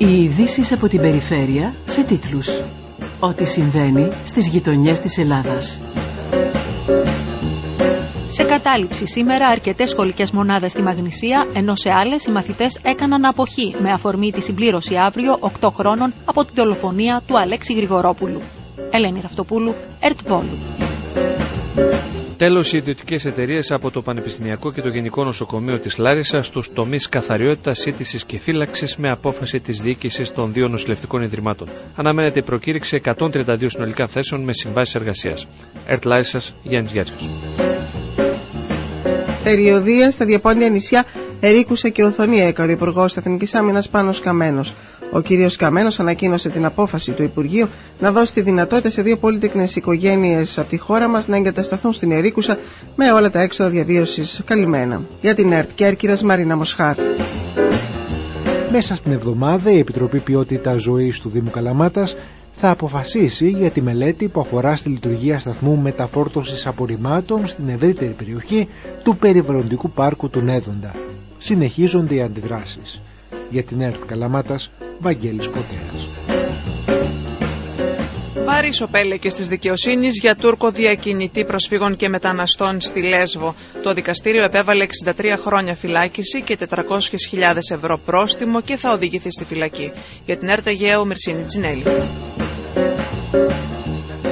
Οι ειδήσεις από την περιφέρεια σε τίτλους. Ό,τι συμβαίνει στις γειτονιές της Ελλάδας. Σε κατάληψη σήμερα αρκετές σχολικές μονάδες στη Μαγνησία, ενώ σε άλλες οι μαθητές έκαναν αποχή με αφορμή τη συμπλήρωση αύριο 8 χρόνων από την δολοφονία του Αλέξη Γρηγορόπουλου. Ελένη Ραυτοπούλου, Ερτβόλου. Τέλος, οι ιδιωτικές εταιρείες από το Πανεπιστημιακό και το Γενικό Νοσοκομείο της Λάρισα στους τομείς καθαριότητας, σύντησης και φύλαξης με απόφαση της διοίκησης των δύο νοσηλευτικών ιδρυμάτων. Αναμένεται η προκήρυξη 132 συνολικά θέσεων με συμβάσεις εργασίας. Ερτ Λάρισας, Γιάννης Γιάτσικος. Περιοδία στα διαπόντια νησιά Ερίκουσα και Οθονία έκανε ο Υπουργός Εθνικής Άμυνας Πάνο Καμένο. Ο κ. Καμένο ανακοίνωσε την απόφαση του Υπουργείου να δώσει τη δυνατότητα σε δύο πολύτεκνε οικογένειες από τη χώρα μας να εγκατασταθούν στην Ερίκουσα με όλα τα έξοδα διαβίωσης καλυμμένα. Για την ΕΡΤ Κέρκυρας Μαρίνα Μοσχάρ. Μέσα στην εβδομάδα η Επιτροπή Ποιότητα Ζωής του Δήμου Καλαμάτας θα αποφασίσει για τη μελέτη που αφορά στη λειτουργία σταθμού μεταφόρτωσης απορριμμάτων στην ευρύτερη περιοχή του περιβαλλοντικού πάρκου του Νέδοντα. Συνεχίζονται οι αντιδράσεις. Για την ΕΡΤ Καλαμάτας, Βαγγέλης Ποτέας. Πάρει και της δικαιοσύνης για Τούρκο διακινητή προσφύγων και μεταναστών στη Λέσβο. Το δικαστήριο επέβαλε 63 χρόνια φυλάκιση και 400.000 ευρώ πρόστιμο και θα οδηγηθεί στη φυλακή. Για την ΕΡΤ Αιγαίου, Μυρσίνη Τζινέλη.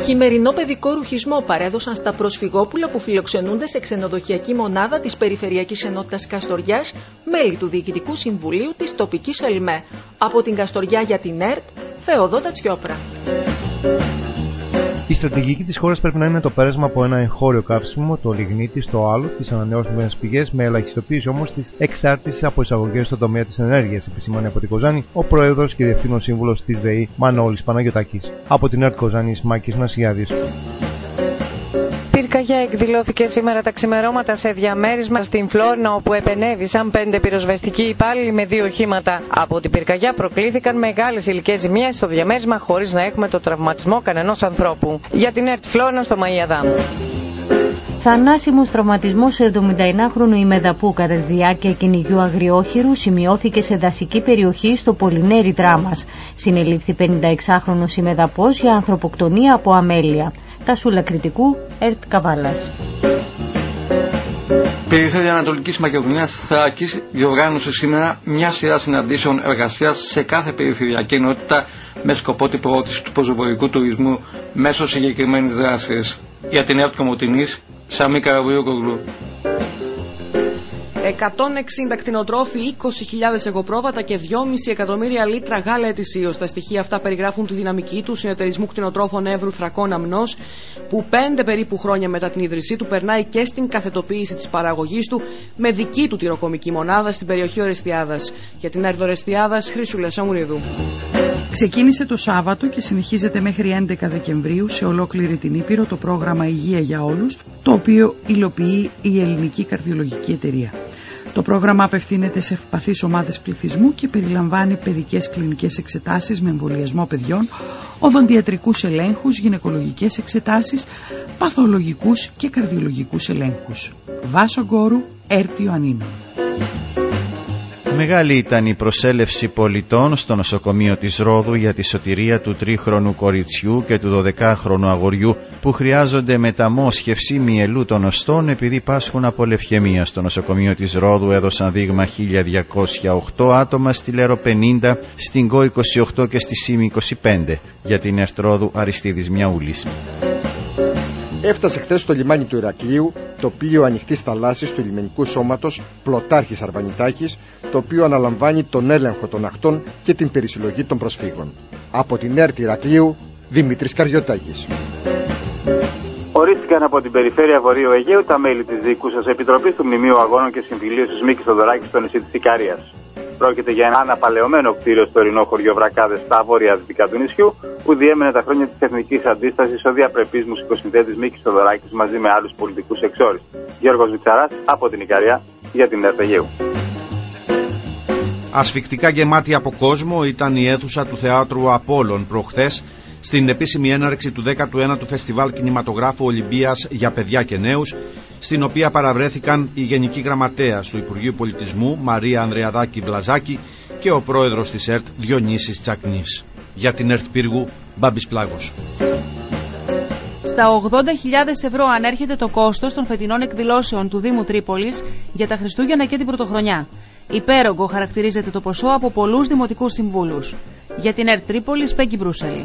Χειμερινό παιδικό ρουχισμό παρέδωσαν στα προσφυγόπουλα που φιλοξενούνται σε ξενοδοχειακή μονάδα της Περιφερειακής Ενότητας Καστοριάς, μέλη του Διοικητικού Συμβουλίου της τοπικής ΕΛΜΕ. Από την Καστοριά για την ΕΡΤ, Θεοδότα Τσιόπρα. Η στρατηγική της χώρας πρέπει να είναι το πέρασμα από ένα εγχώριο καύσιμο, το λιγνίτη, στο άλλο, τις ανανεώσιμες πηγές, με ελαχιστοποίηση όμως της εξάρτησης από εισαγωγές στον τομέα της ενέργειας, επισημάνει από την Κοζάνη ο πρόεδρος και διευθύνων σύμβουλος της ΔΕΗ Μανώλης Παναγιοτάκη. Από την ΕΡΤ Κοζάνης Μάκης Νασιάδη πυρκαγιά εκδηλώθηκε σήμερα τα ξημερώματα σε διαμέρισμα στην Φλόρνα όπου επενέβησαν πέντε πυροσβεστικοί υπάλληλοι με δύο οχήματα. Από την πυρκαγιά προκλήθηκαν μεγάλες ηλικέ ζημιές στο διαμέρισμα χωρίς να έχουμε το τραυματισμό κανενός ανθρώπου. Για την ΕΡΤ Φλόρνα στο Μαϊαδάμ. Θανάσιμος τραυματισμός σε 79χρονου ημεδαπού κατά τη διάρκεια κυνηγιού αγριόχειρου σημειώθηκε σε δασική περιοχή στο Πολυνέρι Δράμα. Συνελήφθη 56χρονο ημεδαπός για ανθρωποκτονία από αμέλεια. Τασούλα Κριτικού, Ερτ Καβάλας. Περιφέρεια Ανατολικής Μακεδονίας Θράκης διοργάνωσε σήμερα μια σειρά συναντήσεων εργασίας σε κάθε περιφερειακή ενότητα με σκοπό την προώθηση του πεζοπορικού τουρισμού μέσω συγκεκριμένης δράσης. Για την ΕΡΤ Κομωτινή, Σαμί Καραβιούκογλου. 160 κτηνοτρόφοι, 20.000 εγωπρόβατα και 2,5 εκατομμύρια λίτρα γάλα ετησίως. Τα στοιχεία αυτά περιγράφουν τη δυναμική του συνεταιρισμού κτηνοτρόφων Εύρου Θρακών Αμνός, που πέντε περίπου χρόνια μετά την ίδρυσή του περνάει και στην καθετοποίηση της παραγωγής του με δική του τυροκομική μονάδα στην περιοχή Ορεστιάδας. Για την Έρδο Ορεστιάδας, Χρήσουλα Σαμουρίδου. Ξεκίνησε το Σάββατο και συνεχίζεται μέχρι 11 Δεκεμβρίου σε ολόκληρη την Ήπειρο το πρόγραμμα Υγεία για Όλους, το οποίο υλοποιεί η Ελληνική Καρδιολογική Εταιρεία. Το πρόγραμμα απευθύνεται σε ευπαθείς ομάδες πληθυσμού και περιλαμβάνει παιδικές κλινικές εξετάσεις με εμβολιασμό παιδιών, οδοντιατρικούς ελέγχους, γυναικολογικές εξετάσεις, παθολογικούς και καρδιολογικούς ελέγχους. Βάσο Γκόρου, Έρτιο Ανίνο. Μεγάλη ήταν η προσέλευση πολιτών στο νοσοκομείο της Ρόδου για τη σωτηρία του τρίχρονου κοριτσιού και του 12χρονου αγοριού που χρειάζονται μεταμόσχευση μυελού των οστών επειδή πάσχουν από λευχαιμία. Στο νοσοκομείο της Ρόδου έδωσαν δείγμα 1208 άτομα, στη Λέρο 50, στην ΚΟ 28 και στη ΣΥΜ 25. Για την Ερτρόδου Αριστίδης Μιαούλης. Έφτασε χθες στο λιμάνι του Ηρακλείου το πλοίο ανοιχτής θαλάσσης του λιμενικού σώματος Πλωτάρχης Αρβανιτάκης, το οποίο αναλαμβάνει τον έλεγχο των ακτών και την περισυλλογή των προσφύγων. Από την ΕΡΤ Ηρακλείου, Δημήτρης Καριωτάκη. Ορίστηκαν από την περιφέρεια Βορείου Αιγαίου τα μέλη της Διοικούσα Επιτροπής του Μνημείου Αγώνων και Συμφιλίωσης Μίκης Θοδωράκης στο νησί της Ικαρίας. Πρόκειται για ένα αναπαλαιωμένο κτίριο στο ορεινό χωριό Βρακάδες στα βόρεια δυτικά του νησιού, που διέμενε τα χρόνια της εθνικής αντίστασης ο διαπρεπή μουσικοσυνθέτη Μίκης Θοδωράκη μαζί με άλλους πολιτικούς εξόρου. Γιώργος Βιτσαράς από την Ικαρία για την Ερτεγείου. Ασφικτικά γεμάτη από κόσμο ήταν η αίθουσα του θεάτρου Απόλλων προχθές στην επίσημη έναρξη του 19ου Φεστιβάλ Κινηματογράφου Ολυμπίας για παιδιά και νέους, στην οποία παραβρέθηκαν η Γενική Γραμματέας του Υπουργείου Πολιτισμού Μαρία Ανδρεαδάκη Βλαζάκη και ο πρόεδρος της ΕΡΤ Διονύσης Τσακνής. Για την ΕΡΤ Πύργου, Μπάμπης Πλάγος. Στα 80.000 ευρώ ανέρχεται το κόστος των φετινών εκδηλώσεων του Δήμου Τρίπολης για τα Χριστούγεννα και την Πρωτοχρονιά. Υπέρογκο χαρακτηρίζεται το ποσό από πολλούς δημοτικούς συμβούλους. Για την ΕΡΤ Τρίπολης, Πέγκη Μπρούσελη.